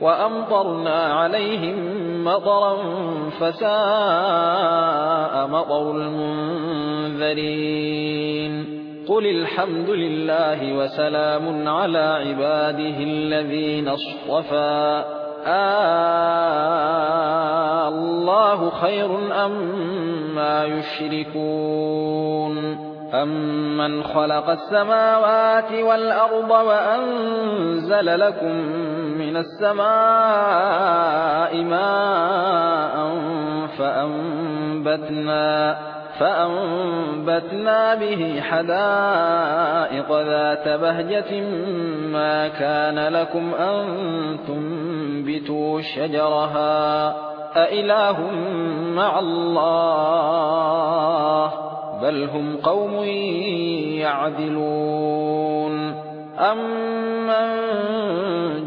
وأمطرنا عليهم مطرا فساء مطر المنذرين. قل الحمد لله وسلام على عباده الذين اصطفى. آه الله خير أم ما يشركون. أمن خلق السماوات والأرض وأنزل لكم من السماء ماء فأنبتنا فأنبتنا به حدائق ذات بهجة ما كان لكم أن تنبتوا شجرها. أإله مع الله بل هم قوم يعدلون. أمن